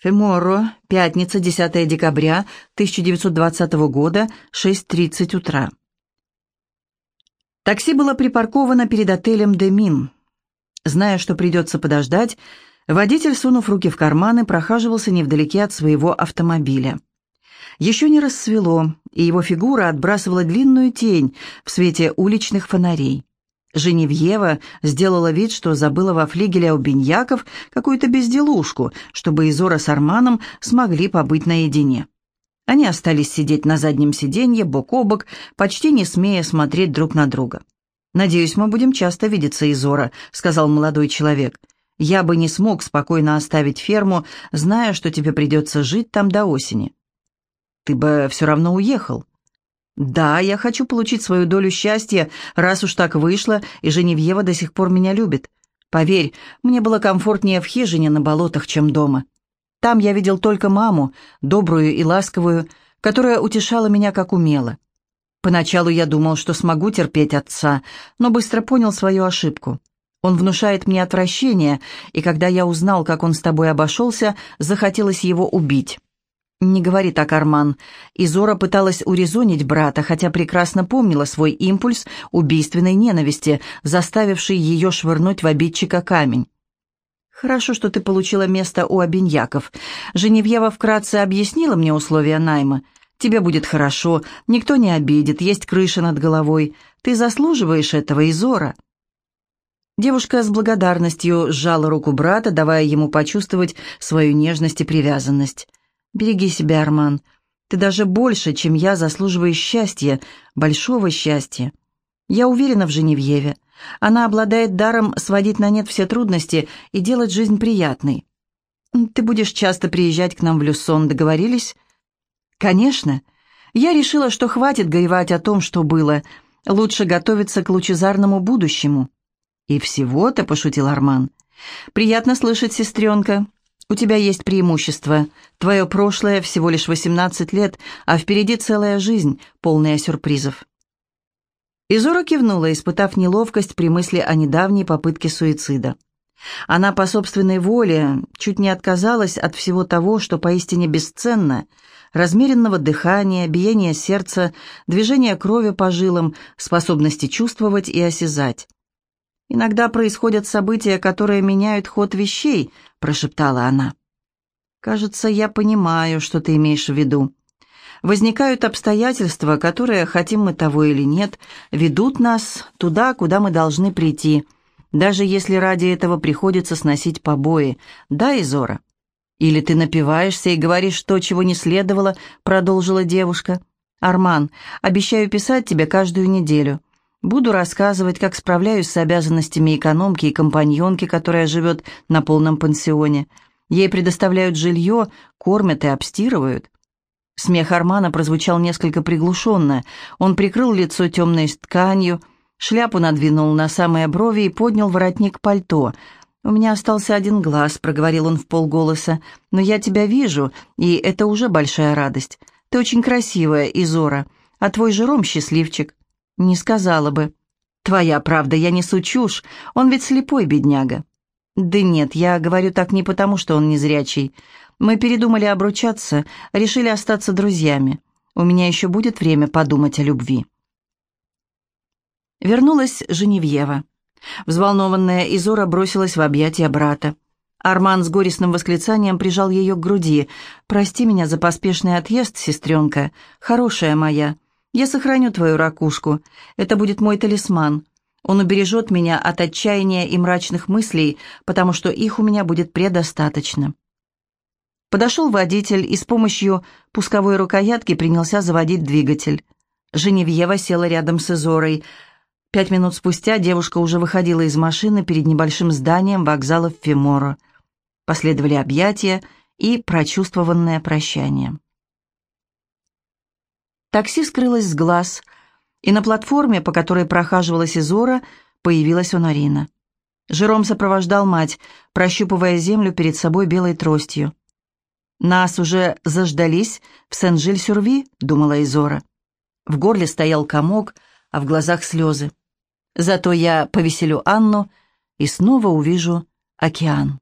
Феморо, пятница, 10 декабря 1920 года, 6.30 утра. Такси было припарковано перед отелем «Демин». Зная, что придется подождать, водитель, сунув руки в карманы, прохаживался невдалеке от своего автомобиля. Еще не рассвело, и его фигура отбрасывала длинную тень в свете уличных фонарей. Женевьева сделала вид, что забыла во флигеле у беньяков какую-то безделушку, чтобы Изора с Арманом смогли побыть наедине. Они остались сидеть на заднем сиденье, бок о бок, почти не смея смотреть друг на друга. «Надеюсь, мы будем часто видеться, Изора», — сказал молодой человек. «Я бы не смог спокойно оставить ферму, зная, что тебе придется жить там до осени». «Ты бы все равно уехал». «Да, я хочу получить свою долю счастья, раз уж так вышло, и Женевьева до сих пор меня любит. Поверь, мне было комфортнее в хижине на болотах, чем дома. Там я видел только маму, добрую и ласковую, которая утешала меня как умела. Поначалу я думал, что смогу терпеть отца, но быстро понял свою ошибку. Он внушает мне отвращение, и когда я узнал, как он с тобой обошелся, захотелось его убить». «Не говори так, Арман». Изора пыталась урезонить брата, хотя прекрасно помнила свой импульс убийственной ненависти, заставивший ее швырнуть в обидчика камень. «Хорошо, что ты получила место у обиньяков. Женевьева вкратце объяснила мне условия найма. Тебе будет хорошо, никто не обидит, есть крыша над головой. Ты заслуживаешь этого, Изора». Девушка с благодарностью сжала руку брата, давая ему почувствовать свою нежность и привязанность. Береги себя, Арман. Ты даже больше, чем я, заслуживаешь счастья, большого счастья. Я уверена в Женевьеве. Она обладает даром сводить на нет все трудности и делать жизнь приятной. Ты будешь часто приезжать к нам в Люсон, договорились? Конечно. Я решила, что хватит горевать о том, что было. Лучше готовиться к лучезарному будущему. И всего-то, пошутил Арман. Приятно слышать, сестренка. У тебя есть преимущество. Твое прошлое всего лишь 18 лет, а впереди целая жизнь, полная сюрпризов». Изора кивнула, испытав неловкость при мысли о недавней попытке суицида. Она по собственной воле чуть не отказалась от всего того, что поистине бесценно, размеренного дыхания, биения сердца, движения крови по жилам, способности чувствовать и осязать. Иногда происходят события, которые меняют ход вещей», — прошептала она. «Кажется, я понимаю, что ты имеешь в виду. Возникают обстоятельства, которые, хотим мы того или нет, ведут нас туда, куда мы должны прийти, даже если ради этого приходится сносить побои. Да, Изора?» «Или ты напиваешься и говоришь то, чего не следовало», — продолжила девушка. «Арман, обещаю писать тебе каждую неделю. Буду рассказывать, как справляюсь с обязанностями экономки и компаньонки, которая живет на полном пансионе. Ей предоставляют жилье, кормят и обстирывают. Смех Армана прозвучал несколько приглушенно. Он прикрыл лицо темной тканью, шляпу надвинул на самые брови и поднял воротник пальто. «У меня остался один глаз», — проговорил он в полголоса. «Но я тебя вижу, и это уже большая радость. Ты очень красивая, Изора, а твой Жером счастливчик. «Не сказала бы». «Твоя правда, я несу чушь. Он ведь слепой, бедняга». «Да нет, я говорю так не потому, что он незрячий. Мы передумали обручаться, решили остаться друзьями. У меня еще будет время подумать о любви». Вернулась Женевьева. Взволнованная Изора бросилась в объятия брата. Арман с горестным восклицанием прижал ее к груди. «Прости меня за поспешный отъезд, сестренка, хорошая моя. Я сохраню твою ракушку. Это будет мой талисман. Он убережет меня от отчаяния и мрачных мыслей, потому что их у меня будет предостаточно». Подошел водитель и с помощью пусковой рукоятки принялся заводить двигатель. Женевьева села рядом с Изорой. Пять минут спустя девушка уже выходила из машины перед небольшим зданием вокзала в Феморо. Последовали объятия и прочувствованное прощание. Такси скрылось с глаз, и на платформе, по которой прохаживалась Изора, появилась Онорина. Жером сопровождал мать, прощупывая землю перед собой белой тростью. «Нас уже заждались в Сен-Жиль-Сюрви», — думала Изора. В горле стоял комок, а в глазах слезы. «Зато я повеселю Анну и снова увижу океан».